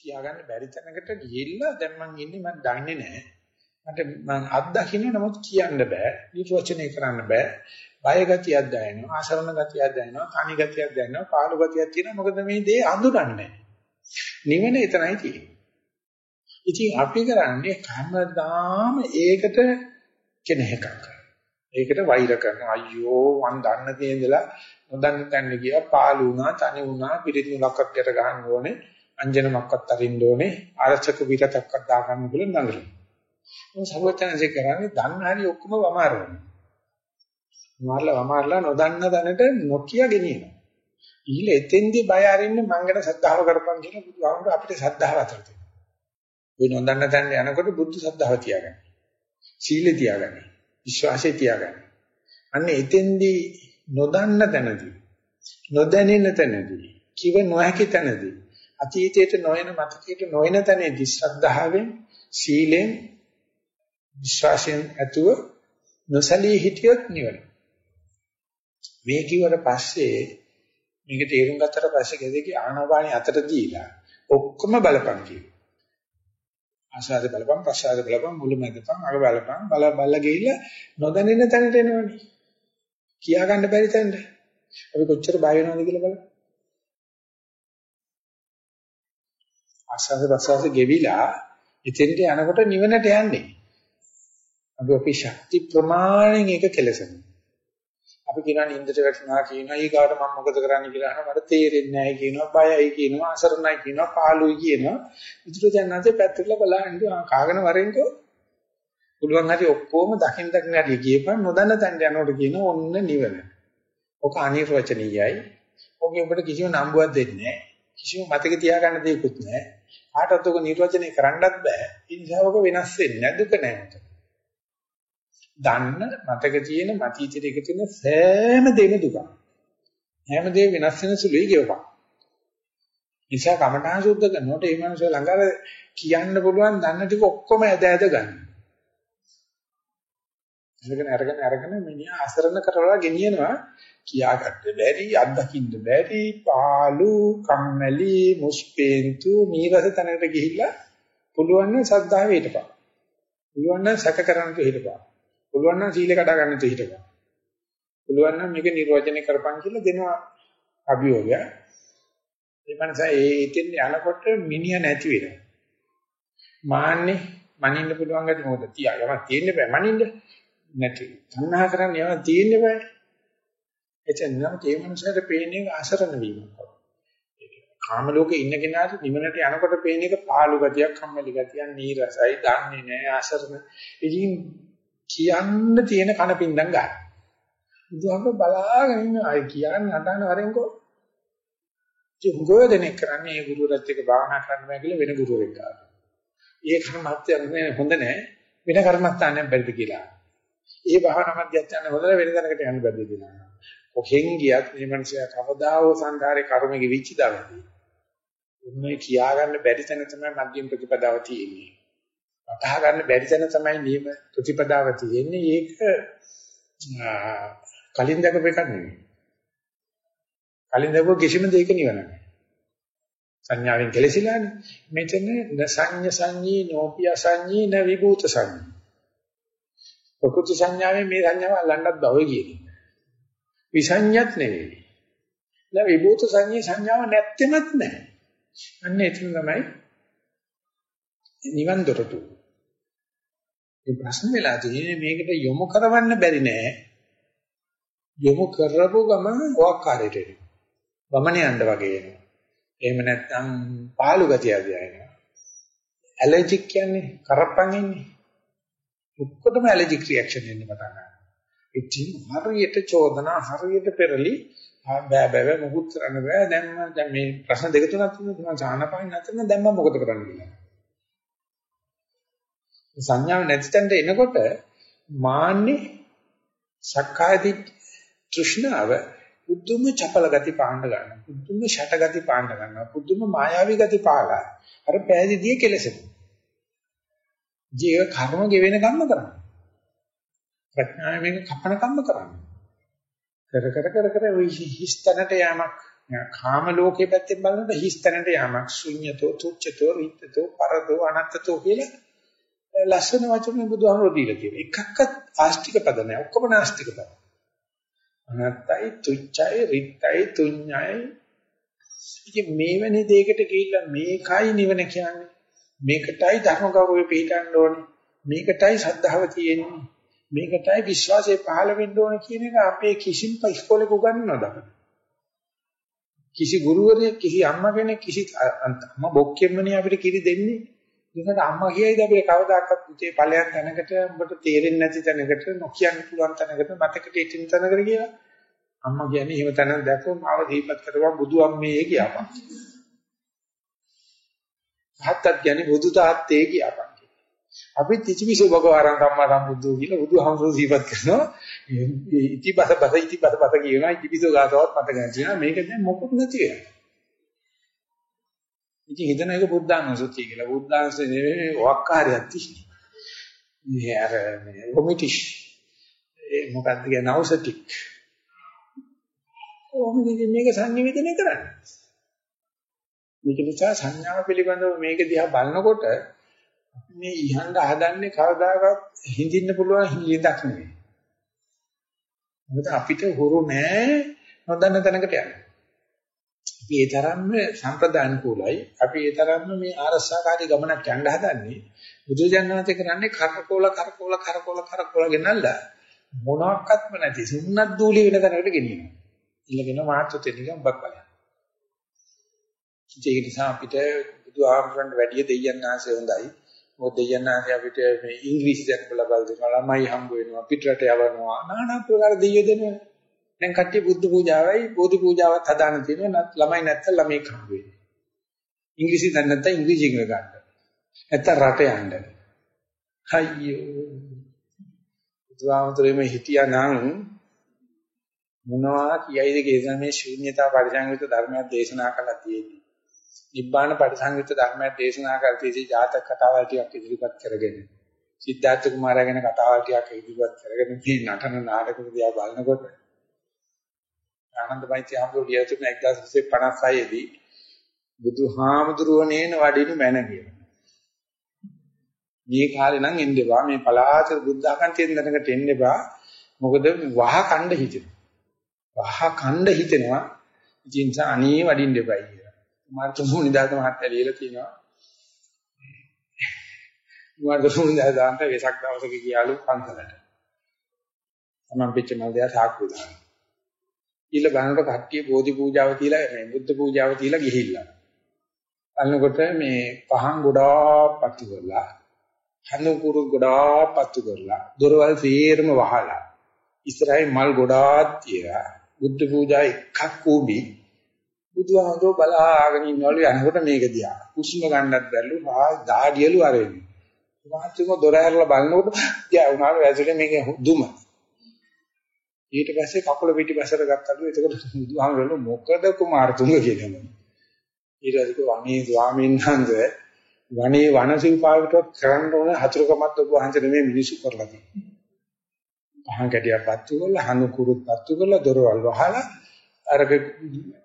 කියාගන්න බැරි තැනකට ගිහිල්ලා දැන් මං ඉන්නේ මං දන්නේ නැහැ. මට මං අත්දකින්න නමුත් කියන්න බෑ. නිර්වචනය කරන්න බෑ. බය ගතියක් දැනෙනවා, ආශරණ ගතියක් දැනෙනවා, තනි ගතියක් දැනෙනවා, පාළු ගතියක් තියෙනවා. මොකද මේ දේ අඳුරන්නේ නිවන එතනයි තියෙන්නේ. ඉතින් අපි කරන්නේ හැමදාම ඒකට කෙනෙක් කරනවා. ඒකට වෛර කරනවා. අයියෝ මං දන්න දේ ඉඳලා නොදන්න තැන ගියා පාළු වුණා, තනි වුණා, පිළිත් මුලක්වත් යට ගහන්න ඕනේ. අංජනමක්වත් අරින්න ඕනේ. ආරක්ෂක විරතක්වත් දාගන්න කියලා නඟරන. මොන සර්වචනසේ කරන්නේ දන්න හැටි ඔක්කොම වමාරනවා. වමාරලා වමාරලා නොදන්න දැනට නොකිය ගෙනියනවා. ඊළ එතෙන්දී බය අරින්න මං ගැන සද්ධාව කරපන් කියන බුදුහාමුදුර අපිට සද්ධාව අතර තියෙනවා. ඔය නොදන්න තැන යනකොට බුද්ධ සද්ධාව තියාගන්න. සීලය තියාගන්න. විශ්වාසය තියාගන්න. අන්න එතෙන්දී නොදන්න තැනදී නොදැනෙන තැනදී කිව නොහැකි තැනදී අතීතයට නොයන මතකයට නොයන තැනදී ශ්‍රද්ධාවෙන් සීලෙන් විශ්වාසයෙන් ඇතුව නොසලී හිටියොත් නිවන. මේ කිව්වට පස්සේ මේක තේරුම් ගත්තට පස්සේ කෙදෙකේ ආනාපානිය අතට දීලා ඔක්කොම බලපං කියනවා. ආශාද බලපං ප්‍රසාද බලපං මුල මැදපං අග බලපං බල බල ගිහිල්ලා නොදැනෙන තැනට එනවනේ. කියා ගන්න බැරි තැනට. අපි කොච්චර බය වෙනවද කියලා බලන්න. ආශාද ප්‍රසාද ගෙවිලා ඉතින්ට යනකොට නිවනට යන්නේ. අපි අපේ ශක්ති ප්‍රමාණයෙන් ඒක කෙලසනවා. අපි කියනවා නින්දට වැටුණා කියනවා ඊගාට මම මොකද කරන්න කියලා අහනවා මට තේරෙන්නේ නැහැ කියනවා බයයි කියනවා අසරණයි කියනවා පාළුයි කියනවා විදුර දැනන්සේ පැත්තට බලන්න කාගෙන වරෙන්කෝ පුළුවන් හරි ඔක්කොම දකින් දකින් හරි ගියපන් නොදන්න තැනට යනකොට කියන ඔන්න නිවන. ඔක අනිර්වචනීයයි. ඔගේ ඔබට කිසිම නම්බුවක් දෙන්නේ නැහැ. කිසිම මතක තියාගන්න දෙයක්වත් නැහැ. කාටවත් ඔක නිර්වචනය කරන්නත් බෑ. ඒ නිසා ඔක වෙනස් වෙන්නේ නැහැ දුක නැහැ. දන්න මතක තියෙන මතීතයට එකතු වෙන සෑම දෙම දුක. හැම දෙයක් වෙනස් වෙන සුළුයි කියපන්. නිසා කමඨාන් සුද්ධ කරනකොට ඒ මනුස්සය ළඟ අර කියන්න පුළුවන් දන්න ටික ඔක්කොම ඇද ඇද ගන්න. ඉඳගෙන අරගෙන අරගෙන මිනිහා අසරණ කරලා ගෙනියනවා කියාගන්න බැරි අත්දකින්න බැරි පාළු කම්මැලි මුස්පේන්තු නීරස තැනකට ගිහිල්ලා පුළුවන් නම් සද්ධාවේ හිටපන්. පුළුවන් නම් සැක කරන්නට හිටපන්. පුළුවන් නම් සීල කඩා ගන්නට හිටපන්. පුළුවන් නම් මේක නිර්වචනය කරපන් කියලා දෙනවා අභියෝගය. ඒ මනස ඒ ඉතින් යනකොට මිනිහ නැති වෙනවා. මාන්නේ මනින්න පුළුවන් ගැටි මොකද තියා යමක් තියෙන්න බෑ මනින්න නැති. තණ්හා කරන්නේ යමක් තියෙන්න බෑ. එතන නම් ඒ මනසට පේන්නේ අසරණ වීමක්. කාම ලෝකේ ඉන්න කෙනාට නිවනට යනකොට පේන එක පාළු ගතියක්, කම්මැලි ගතියක්, නීරසයි, දන්නේ නැහැ, අසරණ. ඉතින් කියන්න තියෙන කනපින්දම් ගන්න. බුදුහාම බලාගෙන ඉන්න අය කියන්නේ නටන වරෙන්කෝ. ඉතින් උගෝ දෙනෙක් කරන්නේ මේ ගුරුවරත් එක්ක භාවනා කරන්න බෑ කියලා වෙන ගුරුවරෙක් ගන්නවා. ඒ කර්මත්‍යයක් නේ හොඳ නෑ වෙන කර්මස්ථානයක් බැරිද කියලා. ඒ භාවනා මධ්‍යස්ථාන හොඳ වෙන තැනකට යන්න බැරිද කියලා. කොහෙන් ගියත් මේ මනුස්සයා කවදා හෝ සංඝාරේ කර්මෙක විචිදාවදී. උන්නේ කියා ගන්න බැරි තැන තමයි මධ්‍යම ප්‍රතිපදාව තියෙන්නේ. වටහා ගන්න බැරි තැන තමයි නියම ප්‍රතිපදාව තියෙන්නේ. ඒක කලින් දැකපු එකක් නෙවෙයි. කලින් දැකපු කිසිම දෙයක නිවන නැහැ. සංඥාවෙන් කෙලසිලානේ. මෙතන නසඤ්ඤ සංඤී නෝපිය සංඤී න විභූත සංඤී. ප්‍රකෘති සංඥාවෙන් මේ සංඥාව අල්ලන්නත් බව කියන්නේ. විසඤ්ඤත් නෙවෙයි. න විභූත සංඤී සංඥාව නැත්තෙමත් නැහැ. අන්න එතන තමයි නිවන් දොරටු. මේ ප්‍රශ්න වෙලා තියෙන්නේ මේකට යොමු කරවන්න බැරි නෑ. යොමු කරපු ගමන් ඔක්කාරයට එනවා. වමනේ යන්න වගේ එනවා. එහෙම නැත්නම් පාළු ගතිය ආදියනවා. ඇලර්ජික් කියන්නේ කරප්පන් ඉන්නේ. ඔක්කොටම ඇලර්ජික් රියැක්ෂන් එන්න පටන් ගන්නවා. ඉතින් හරියට චෝදනා හරියට පෙරලි බෑ බෑ මොකුත් කරන්න බෑ දැන් මම දැන් මේ ප්‍රශ්න දෙක තුනක් තියෙනවා මම සාහනපයින් නැත්නම් දැන් මම මොකද කරන්න කියලා. සංඥාව නැති තැනට එනකොට මාන්නේ සක්කායති තෘෂ්ණාව බුදුම චපල ගති පාණ්ඩ ගන්නවා. බුදුම ෂට ගති පාණ්ඩ ගන්නවා. බුදුම මායාවී ගති පාලා. අර පෑදීදී කෙලසෙනවා. ජීව කර්ම ගෙවෙන කම්ම කරනවා. ප්‍රඥාව මේක කපන කම්ම කරනවා. කර කර කර කර ওই හිස්තැනට යamak කාම ලෝකයේ පැත්තෙන් බලනකොට හිස් තැනට යamak ශුන්‍යතෝ තුච්ඡතෝ රිත්තතෝ පරතෝ අනත්තතෝ කියලා ලස්සන වචන බුදුහාමුදුරුවෝ දීලා තියෙනවා. එකක්වත් ආස්තික පද නැහැ. ඔක්කොම නාස්තික පද. අනත්තයි තුච්ඡයි රිත්තයි තුඤ්ඤයි ඉතින් මේවැනි දෙයකට ගිහිල්ලා මේකයි නිවන කියන්නේ. මේකටයි ධර්ම ගෞරවය පිළිගන්න ඕනේ. මේකටයි ශ්‍රද්ධාව තියෙන්නේ. මේකටයි විශ්වාසය පහළ වෙන්න ඕනේ කියන එක අපේ කිසිම ඉස්කෝලේක උගන්වනවද අපිට? කිසි ගුරුවරයෙක් කිසි අම්මා කෙනෙක් කිසි අම්මා බොක්කෙම්මනේ අපිට කිරි දෙන්නේ. ඒකට අම්මා කියයිද අපිට කවදාකවත් පුතේ ඵලයන් තැනකට උඹට තේරෙන්නේ නැති තැනකට නොකියන්න පුළුවන් තැනකට මතකට ඉතින් තැනකට කියලා. අම්මා කියන්නේ එහෙම තැනක් දැක්කොත් මාව දීපත් කරපුවා බුදු අම්මේ කියපන්. තාත්තත් කියන්නේ බුදු තාත්තේ කියපන්. අපි තිචිවිස භගවරන් සම්මා සම්බුද්ධෝ කියලා බුදුහමසෝ දීපත් කරනවා. ඉතිබස බස ඉතිබස බස කියනවා ඉතිවිස ගාතවත් මතක නැතිනවා මේක දැන් මොකුත් නැති වෙනවා. ඉතින් හිතන එක බුද්ධානුස්සතිය කියලා. බුද්ධානුස්සතිය නෙවෙයි වක්කාරයක් තියෙන්නේ. මේ අර මේ කොමිටිෂ් ඒ මොකක්ද කියන නවුසටික් කොහොමද මේක සංනිවේදනය කරන්නේ? මේක නිසා සංඥාව පිළිබඳව මේක දිහා බලනකොට මේ ඉහඳ හදන්නේ කවදාකවත් හිඳින්න පුළුවන් හිඳක් නෙවෙයි. මොකද අපිට හුරු නෑ නොදන්න තැනකට යන්න. අපි ඒ තරම්ම සම්ප්‍රදාන කුලයි. අපි ඒ තරම්ම මේ ආරස්සාකාරී ගමනක් යන්න හදන්නේ. බුදුජානනාථ කරන්නේ කරකෝල කරකෝල කරකෝල කරකෝල ගෙනල්ලා මොනක්වත්ම නැති සුන්නත් දූලි වෙන තැනකට ගෙනියනවා. ඉල්ලගෙන මාත් තෙලිගම් උඹක් බලන්න. ඒක නිසා අපිට බුදුහාමුදුරන්ට වැඩිය දෙයයන් ආසේ හොඳයි. මොකද දෙයයන් ආසේ අපිට මේ ඉංග්‍රීසි දැක්කලා බල දෙනවා ළමයි හම්බ වෙනවා පිටරට යවනවා নানা ප්‍රකාර දෙයියෝ දෙනවා. දැන් කට්ටිය බුද්ධ පූජාවයි බෝධි පූජාවත් හදාන තියෙනවා ළමයි නැත්තම් ළමයි හම්බ වෙන්නේ. ඉංග්‍රීසි දන්නේ නැත්තම් ඉංග්‍රීසි ඉගෙන ගන්න. නැත්තම් රට යන්න. අයියෝ. බුදුහාමුදුරේ මේ හිටියා නම් මොනවා කියයිද කියලා මේ ශූන්‍යතා පරිසංවිත ධර්මයක් දේශනා කළා තියෙන්නේ. නිබ්බාන පරිසංවිත ධර්මයක් දේශනා කරතියි ජාතක කතාවල් ටිකක් ඉදිරිපත් කරගෙන. සිද්ධාර්ථ කුමාරයාගෙන කතාවල් ටිකක් ඉදිරිපත් කරගෙන මේ නටන නාටක දිහා බලනකොට ආනන්දමයිති හම්බුලිය තුන 1956 දී බුදුහාමුදුරුවනේන වඩිනු මැන කියලා. මේ කාලේ නම් එන්න එපා මේ පලාත බුද්ධ ආගන්තියෙන් දැනකට එන්න එපා මොකද වහ කණ්ඩ හිතෙනවා. වහ කණ්ඩ හිතෙනවා. ඉතින් අනේ වඩින්න එපයි කියලා. කුමාර තුමුනිදාස මහත්තයා ලියලා තියෙනවා. කුමාර තුමුනිදාස දාන්ට වෙසක් දවසක ගියාලු පන්සලට. තමන් පිට මල් දෙයා සාක්කු දාන. ඊළ බණට කට්ටිය බෝධි පූජාව තියලා මේ බුද්ධ පූජාව තියලා ගිහිල්ලා. අන්නකොට මේ පහන් ගොඩාක් පත්තු කරලා හනුකුරු ගොඩාක් පත්තු කරලා දොරවල් සේරම වහලා ඉස්සරහින් මල් ගොඩාක් තියලා බුද්ධ පූජා එකක් කූඹි බුදුහාමුදුරුවෝ බලාගෙන ඉන්නවලු යනකොට මේක දිහා. කුස්ම ගන්නත් බැරිලු ආ දාඩියලු අරෙන්නේ මහත්තුම දොර ඇරලා බලනකොට ගියා උනාට වැසුනේ මේක දුම ඊට පස්සේ කකුල පිටිපස්සට ගත්තලු. එතකොට බුදුහාමුදුරුවෝ මොකද කුමාරතුංග කියනවා ඊට පස්සේ වනේ ස්වාමීන් වහන්සේ වනේ වනසිල්පාවටත් කරන්න ඕන හතුරුකමත් ඔබ වහන්සේ මේ මිනිසු කරලා තියෙනවා පහන් කැටියක් පත්තු කරලා හනු කුරුත් පත්තු කරලා දොරවල් වහලා අර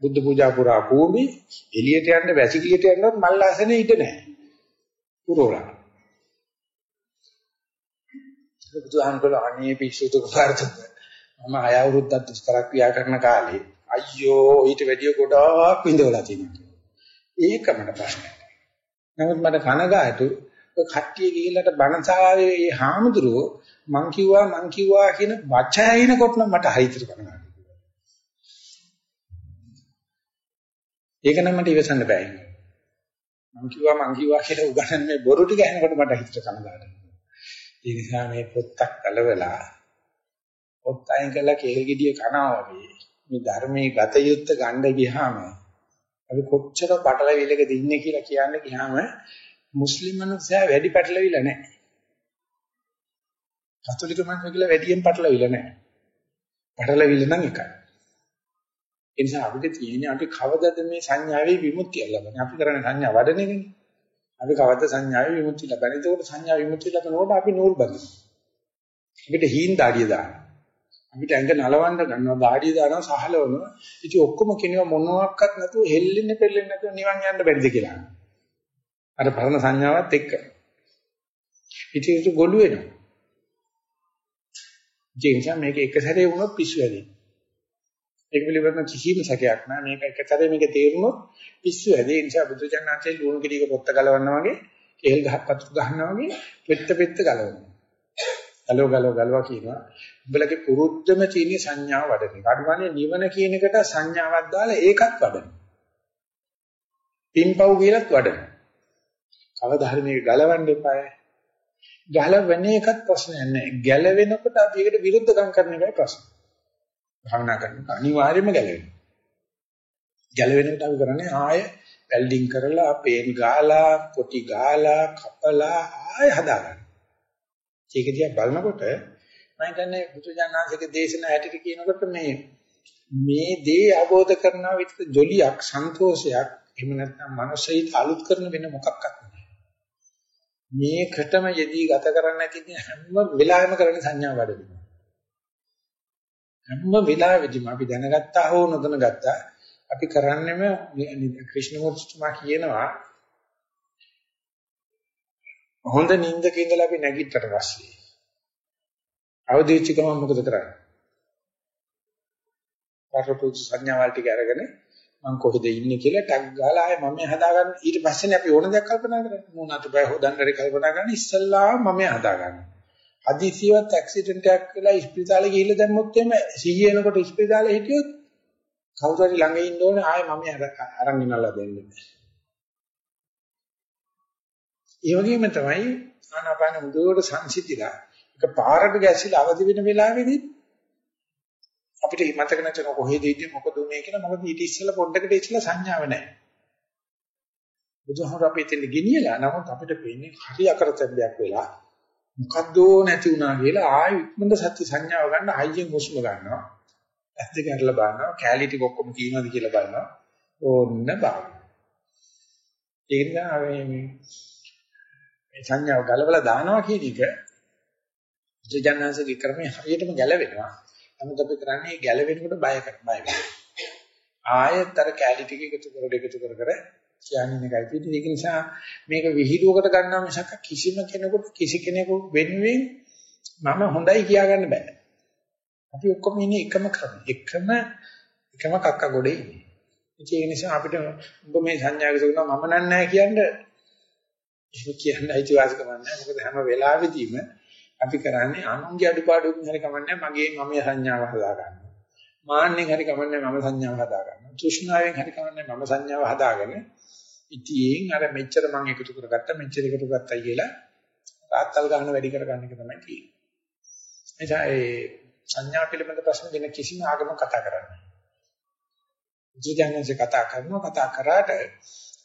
බුද්ධ පූජා පුරා භූමි එළියට යන්න වැසිකිළියට යන්නවත් මල් ආසනේ ඉඳ නැහැ. පුරෝලා. බුදුහාමුදුරුවෝ අනේ පිස්සුතු කරතත් මම අය අවුරුද්දක් දුෂ්කර ක්‍රියා කරන කාලේ අයියෝ ඊට වැඩිය ගොඩාක් විඳවලා තියෙනවා. ඒකමඩ ප්‍රශ්නයක්. නමුත් මට කනගාටු කට්ටිය ගිහිල්ලාට බණසාවේ මේ හාමුදුරුවෝ මං කිව්වා මං කිව්වා කියන වචනයිනකොට නම් මට හයිතර කරනවා. ඒක නම් මට ඉවසන්න බෑ. මං කිව්වා මං කිව්වා කියලා උගන්වන්නේ මේ බොරු ටික ඇහෙනකොට මට හිතට කනගාටුයි. ඒ නිසා මේ පොත්තක් කලවලා පොත් අයින් කළා කේල් ගෙඩිය කනවා වගේ මේ ධර්මයේ ගත යුත්ත ගන්න ගියාම අපි කොච්චර පටලවිලකද ඉන්නේ කියලා කියන්න ගියාම මුස්ලිම් මිනිස්සයා වැඩි පැටලවිලා නැහැ. කතෝලික මිනිස්සු කියලා වැඩියෙන් පැටලවිලා නැහැ. පැටලවිලා නම් එකයි. ඒ නිසා අපිට තියෙන්නේ අපි කවදද මේ සංඥාවේ විමුක්තිය ලබන්නේ? අපි කරන්නේ සංඥා වඩන එකනේ. අපි කවද සංඥාවේ විමුක්තිය ලබන්නේ? ඒකෝට සංඥා විමුක්තිය ලබනකොට අපි නූල් බඳිනවා. අපිට හීන් දාඩිය දානවා. අපිට ඇඟ නලවන්න ගන්නවා, දාඩිය දානවා, සහලවනවා. ඉතින් ඔක්කොම කෙනෙක් මොනවාක්වත් නැතුව හෙල්ලෙන්නේ පෙල්ලෙන්නේ නැතුව නිවන් යන්න බැරිද කියලා. අර පරණ සංඥාවත් එක්ක. ඉතින් ඒක ගොළු වෙනවා. ජීන්සා මේක එක සැරේ වුණොත් පිස්සු වැඩි. ඒක පිළිබඳව කිසිම සැකයක් නැහැ. මේක එක සැරේ මේක තේරුනොත් පිස්සු වැඩි. ඒ නිසා බුදුචානන්සේ ලුණු කිඩියක පොත්ත ගලවනවා වගේ, කේල් ගහක් පතුරු ගහනවා වගේ පෙත්ත පෙත්ත ගලවනවා. ගලව ගලව ගලව කියනවා. උඹලගේ පුරුද්දම තියෙන සංඥාව වඩන එක. අඩුවනේ නිවන කියන එකට සංඥාවක් දාලා ඒකත් වඩන. පින්පව් කියලාත් වඩන. කවදා හරි මේක ගලවන්න එපායි. ගලවෙන එකත් ප්‍රශ්නයක් නෑ. ගැලවෙනකොට අපි ඒකට විරුද්ධකම් කරන එකයි ප්‍රශ්නේ. භාවනා කරනකොට අනිවාර්යයෙන්ම ගැලවෙනවා. ගැලවෙනකොට අපි කරන්නේ ආය වෙල්ඩින් කරලා, පේන් ගාලා, පොටි ගාලා, කපලා ආය හදාගන්න. ඒක දිහා බලනකොට මම හිතන්නේ බුදුජානනාථගේ දේශනා හැටියට කියනකොට මේ මේ දේ අවබෝධ කරනවා විතර ජොලියක්, සන්තෝෂයක්, එහෙම නැත්නම් මනසෙයි අලුත් කරන වෙන මොකක්වත් මේකටම යෙදී ගත කරන්න නැති හැම වෙලාවෙම කරන්නේ සංඥා වැඩිම. හැම වෙලාවෙදිම අපි දැනගත්තා හෝ නොදැනගත්තා අපි කරන්නේම ක්‍රිෂ්ණමූර්තිතුමා කියනවා හොඳ නිින්දක ඉඳලා අපි නැගිට්ටට පස්සේ අවදිච්ච ගමන් මොකද කරන්නේ? පරපුත් සංඥාවල් ටික අරගෙන මම කොහෙද ඉන්නේ කියලා ටැග් ගහලා ආයේ මම හදාගන්න ඊට පස්සේනේ අපි ඕන දෙයක් කල්පනා කරන්නේ මූණ අත බය හොදන්න හරි කල්පනා කරන්නේ ඉස්සල්ලා මම හදාගන්න. හදිසියවත් ඇක්සිඩන්ට් එකක් වෙලා ඉස්පිරිතාලේ ගිහිල්ලා දැම්මොත් එimhe සිහිය එනකොට ඉස්පිරිතාලේ හිටියොත් කවුරු හරි ළඟ ඉන්න ඕනේ ආයේ මම අරන් ගෙනල්ලා දෙන්න. ඒ වගේම තමයි ආනාපාන මුදුවට සංසිද්ධිලා එක පාරට ගැසිලා අවදි වෙන වෙලාවෙදී අපිට මතක නැතන කොහෙද ඉන්නේ මොකද උනේ කියලා මොකද ඊට ඉස්සෙල්ලා පොඩ්ඩකට ඉස්සෙල්ලා සංඥාව නැහැ. බුදුහමර අපි එතන ගෙනියලා නමුත් අපිට පේන්නේ හරි අකරතැබ්බයක් වෙලා මොකද්ද නැති වුණා කියලා ආයෙ ඉක්මනට සත්‍ය සංඥාව ගන්න හයියෙන් හුස්ම ගන්නවා. ඇස් දෙක අරලා බලනවා කැලිටි ඔක්කොම කියනවාද කියලා බලනවා. ඕන්න බලන්න. ඒ නිසා මේ මේ සංඥාව ගලවලා දානවා කියන එක ජනනාංශගේ ක්‍රමයේ හරියටම ගැලවෙනවා. නමුත් අපි කරන්නේ ගැලවෙනකොට බය කර බය වෙනවා. ආයෙත් අර කැලි ටික එකතු කර එකතු කර කර කියන්නේ එකයි තියෙන්නේ. ඒක නිසා මේක විහිළුවකට ගන්නවා මිසක් කිසිම කෙනෙකුට කිසි කෙනෙකු වෙනුවෙන් මම හොඳයි කියාගන්න බෑ. අපි ඔක්කොම ඉන්නේ එකම ක්‍රම. එකම එකම කක්ක ගොඩේ ඉන්නේ. ඒ නිසා අපිට ඔබ මේ සංඥාවක තිබුණා මම නෑ කියන්නේ ඒක කියන්න අයිතිවාසිකම නැහැ. මොකද හැම වෙලාවෙදීම අපි කරන්නේ අනුන්ගේ අඩුපාඩුකින් හරි කමන්නේ මගේ මම සංඥාව හදා ගන්නවා. මාන්නෙන් හරි කමන්නේ මම සංඥාව හදා ගන්නවා. තෘෂ්ණාවෙන් හරි කමන්නේ මම සංඥාව හදාගෙන ඉතින් අර මෙච්චර මම එකතු කරගත්තා මෙච්චර එකතු කරගත්තා කියලා තාත්තල් ගන්න වැඩි කරගන්න එක තමයි තියෙන්නේ. එනිසා ඒ සංඥා පිළිබඳ ප්‍රශ්න දෙන කිසිම ආගමක් කතා කරන්නේ නැහැ. ජීජානන්සේ කතා කරනවා කතා කරාට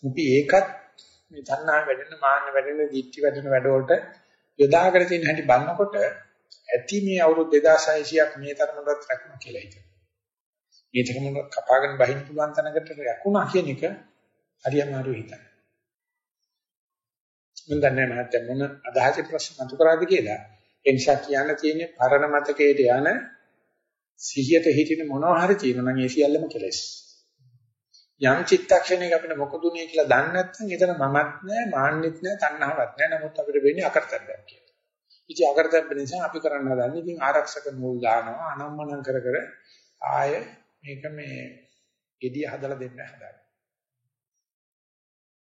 අපි ඒකත් මේ තණ්හා වැඩෙන මාන්න වැඩෙන දික්ටි වැඩෙන වැඩවලට යොදාගෙන තියෙන හැටි බලනකොට ඇති මේ අවුරුදු 2600ක් මේ තරමකට රැකුණා කියලා හිතනවා. මේ තරමකට කපාගෙන බහින්න පුළුවන් තැනකට රැකුණා කියන එක හරි අමාරු හිතන්න. මම දන්නේ මහත්තයා මොන අදහසේ ප්‍රශ්න අතු කරාද කියලා. ඒ නිසා කියන්න තියෙන්නේ පරණ මතකයට යන සිහියට හිටින මොනවා හරි තියෙනවා නම් ඒ සියල්ලම කෙලෙස්. යම් චිත්තක්ෂණයක අපිට මොකද උනේ කියලා දන්නේ නැත්නම් එතන මමත් නෑ මාන්නෙත් නෑ තණ්හාවක් නෑ නමුත් අපිට වෙන්නේ අකරතැබ්බයක් කියලා. ඉතින් අකරතැබ්බ නිසා අපි කරන්න හදන්නේ ඉතින් ආරක්ෂක නූල් දානවා අනම්මනම් කර කර ආය මේක මේ gediya හදලා දෙන්න හදනවා.